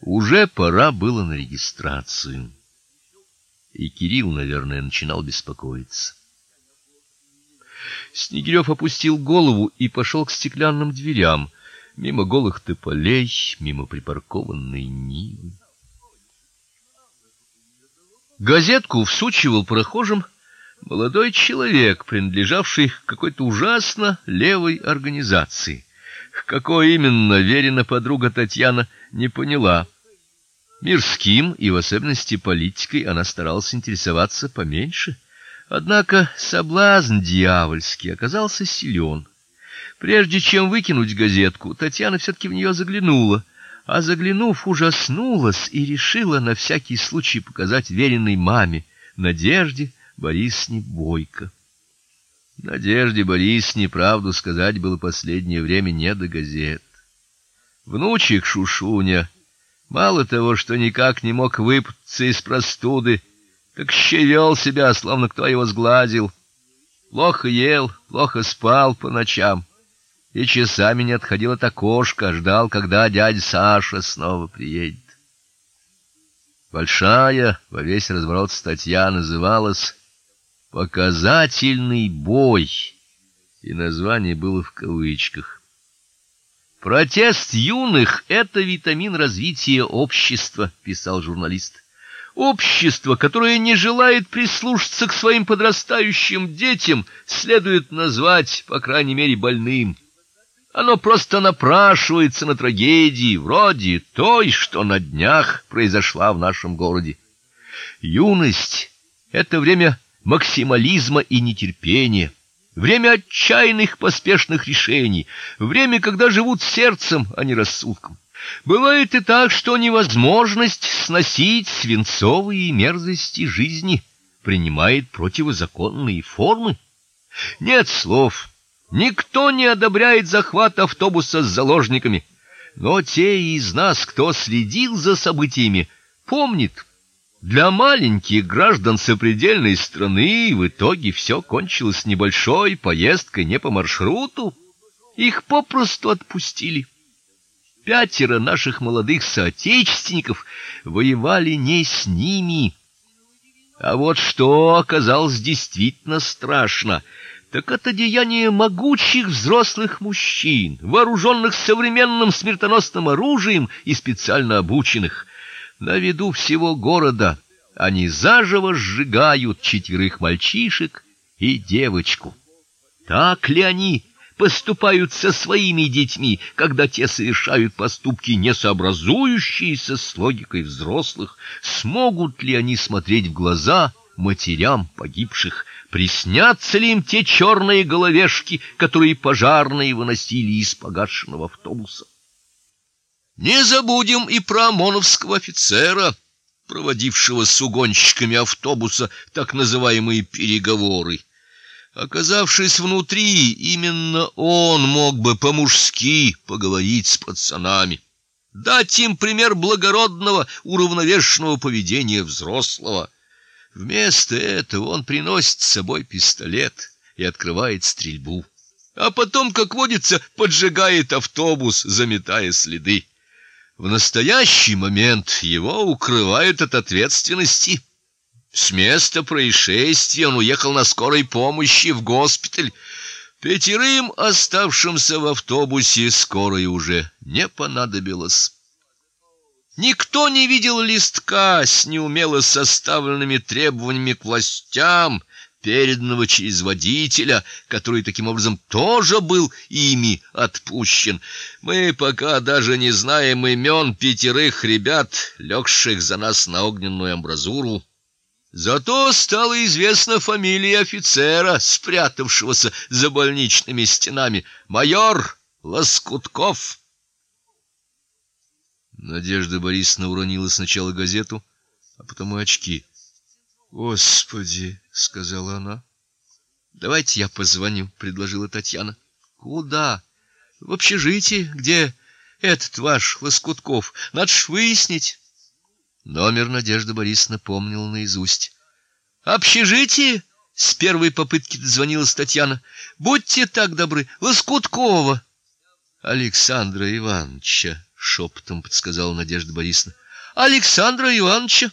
Уже пора было на регистрацию. И Кирилл, наверное, начинал беспокоиться. Снегирев опустил голову и пошел к стеклянным дверям, мимо голых тополей, мимо припаркованной Нивы. Газетку всучивал прохожим молодой человек, принадлежавший к какой-то ужасно левой организации. Какой именно верена подруга Татьяна не поняла. Мирским и в особенности политикой она старалась интересоваться поменьше. Однако соблазн дьявольский оказался силен. Прежде чем выкинуть газетку, Татьяна все таки в нее заглянула, а заглянув, ужаснулась и решила на всякий случай показать веренной маме, Надежде Борисовне Бойко. Надежде Борисовне правду сказать было последнее время не до газет. Внучек Шушуня мало того, что никак не мог выпутаться из простуды, так щевел себя, словно кто его сглазил. Плохо ел, плохо спал по ночам и часами не отходил от окошка, ждал, когда дядя Саша снова приедет. Большая во весь разворот статья называлась Показательный бой, и название было в кавычках. Протест юных это витамин развития общества, писал журналист. Общество, которое не желает прислушаться к своим подрастающим детям, следует назвать, по крайней мере, больным. Оно просто напрашивается на трагедии, вроде той, что на днях произошла в нашем городе. Юность это время максимализма и нетерпения, время отчаянных поспешных решений, время, когда живут сердцем, а не рассудком. Бывает и так, что невозможность сносить свинцовые мерзости жизни принимает противозаконные формы. Нет слов. Никто не одобряет захват автобуса с заложниками, но те из нас, кто следил за событиями, помнит, для маленьких граждан сопредельной страны в итоге все кончилось небольшой поездкой не по маршруту. Их попросту отпустили. Пятеро наших молодых соотечественников воевали не с ними. А вот что оказалось действительно страшно, так это деяние могучих взрослых мужчин, вооруженных современным смертоносным оружием и специально обученных. На виду всего города они заживо сжигают четверых мальчишек и девочку. Так ли они поступают со своими детьми, когда те совершают поступки, не сообразующиеся с логикой взрослых? Смогут ли они смотреть в глаза матерям погибших? Приснятся ли им те черные головешки, которые пожарные выносили из погашенного автобуса? Не забудем и про ОМОНовского офицера, проводившего с угонщиками автобуса так называемые переговоры. Оказавшись внутри, именно он мог бы по-мужски поговорить с пацанами, дать им пример благородного, уравновешенного поведения взрослого. Вместо этого он приносит с собой пистолет и открывает стрельбу, а потом, как водится, поджигает автобус, заметая следы. В настоящий момент его укрывают от ответственности. С места происшествия он уехал на скорой помощи в госпиталь. Пятерым оставшимся в автобусе скорой уже не понадобилось. Никто не видел листка с неумело составленными требованиями к властям переданного через водителя, который таким образом тоже был ими отпущен. Мы пока даже не знаем имен пятерых ребят, легших за нас на огненную амбразуру. Зато стала известна фамилия офицера, спрятавшегося за больничными стенами, майор Лоскутков. Надежда Борисовна уронила сначала газету, а потом и очки. Господи, сказала она. Давайте я позвоню, предложила Татьяна. Куда? В общежитие, где этот ваш Лоскутков. Надо ж. Номер Надежда Борисовна помнила наизусть. Общежитие? С первой попытки дозвонилась Татьяна. Будьте так добры, Лоскуткова. Александра Ивановича, шепотом подсказала Надежда Борисовна. Александра Ивановича